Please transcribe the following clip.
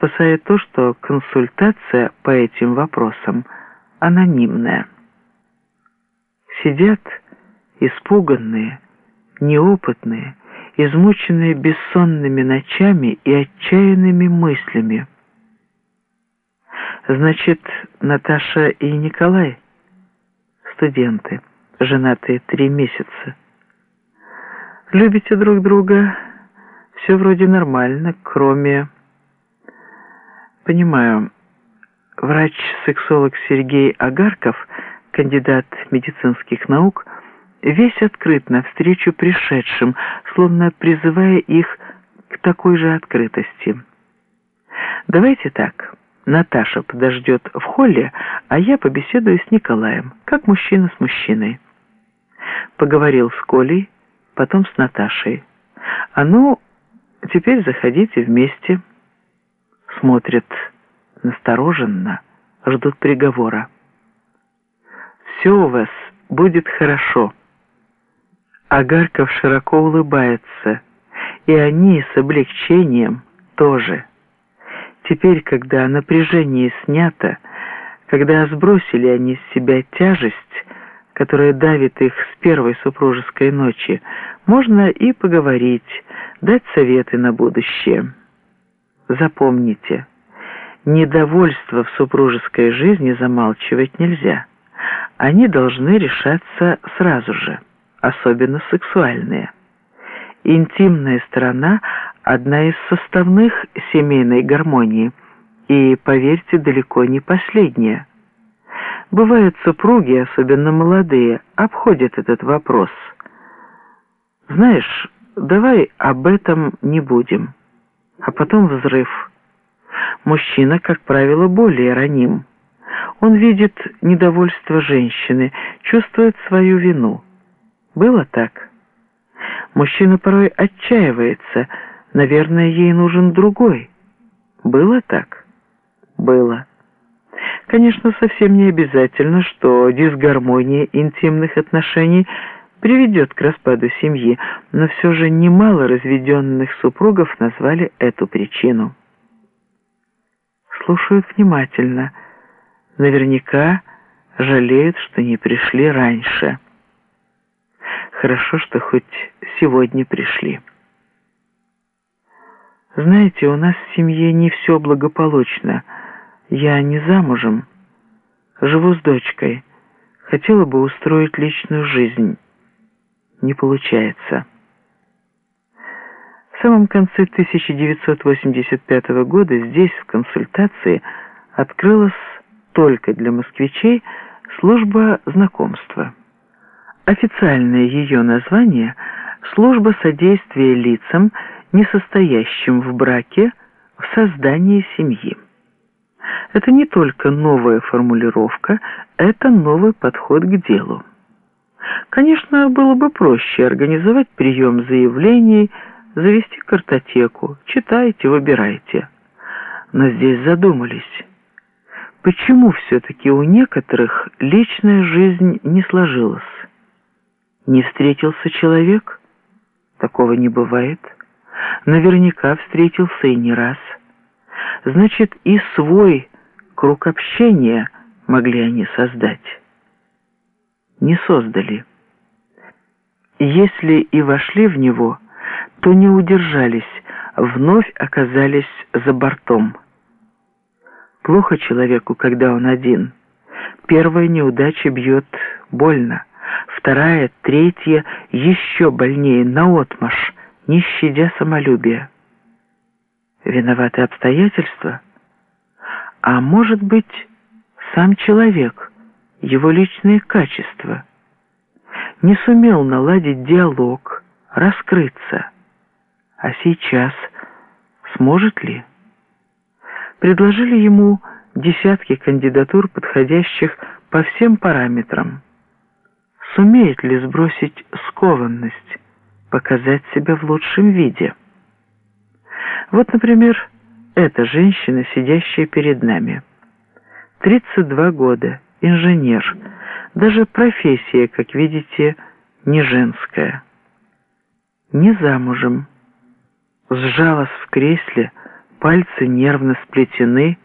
спасает то, что консультация по этим вопросам анонимная. Сидят испуганные, неопытные, измученные бессонными ночами и отчаянными мыслями. Значит, Наташа и Николай – студенты, женатые три месяца. Любите друг друга, все вроде нормально, кроме... Понимаю, врач-сексолог Сергей Агарков, кандидат медицинских наук, весь открыт навстречу пришедшим, словно призывая их к такой же открытости. Давайте так. Наташа подождет в холле, а я побеседую с Николаем, как мужчина с мужчиной. Поговорил с Колей, потом с Наташей. А ну, теперь заходите вместе. Смотрят настороженно, ждут приговора. Все у вас будет хорошо. Агарков широко улыбается, и они с облегчением тоже. Теперь, когда напряжение снято, когда сбросили они с себя тяжесть, которая давит их с первой супружеской ночи, можно и поговорить, дать советы на будущее. Запомните, недовольство в супружеской жизни замалчивать нельзя. Они должны решаться сразу же особенно сексуальные. Интимная сторона – одна из составных семейной гармонии, и, поверьте, далеко не последняя. Бывают супруги, особенно молодые, обходят этот вопрос. Знаешь, давай об этом не будем. А потом взрыв. Мужчина, как правило, более раним. Он видит недовольство женщины, чувствует свою вину. Было так. Мужчина порой отчаивается, наверное, ей нужен другой. Было так? Было. Конечно, совсем не обязательно, что дисгармония интимных отношений приведет к распаду семьи, но все же немало разведенных супругов назвали эту причину. Слушают внимательно. Наверняка жалеют, что не пришли раньше. Хорошо, что хоть сегодня пришли. Знаете, у нас в семье не все благополучно. Я не замужем. Живу с дочкой. Хотела бы устроить личную жизнь. Не получается. В самом конце 1985 года здесь, в консультации, открылась только для москвичей служба знакомства. Официальное ее название – «Служба содействия лицам, не состоящим в браке, в создании семьи». Это не только новая формулировка, это новый подход к делу. Конечно, было бы проще организовать прием заявлений, завести картотеку, читайте, выбирайте. Но здесь задумались. Почему все-таки у некоторых личная жизнь не сложилась? Не встретился человек? Такого не бывает. Наверняка встретился и не раз. Значит, и свой круг общения могли они создать. Не создали. Если и вошли в него, то не удержались, вновь оказались за бортом. Плохо человеку, когда он один. Первая неудача бьет больно вторая, третья еще больнее, наотмашь, не щадя самолюбия. Виноваты обстоятельства? А может быть, сам человек, его личные качества. Не сумел наладить диалог, раскрыться. А сейчас сможет ли? Предложили ему десятки кандидатур, подходящих по всем параметрам сумеет ли сбросить скованность, показать себя в лучшем виде. Вот, например, эта женщина, сидящая перед нами. 32 года, инженер, даже профессия, как видите, не женская. Не замужем, сжалась в кресле, пальцы нервно сплетены,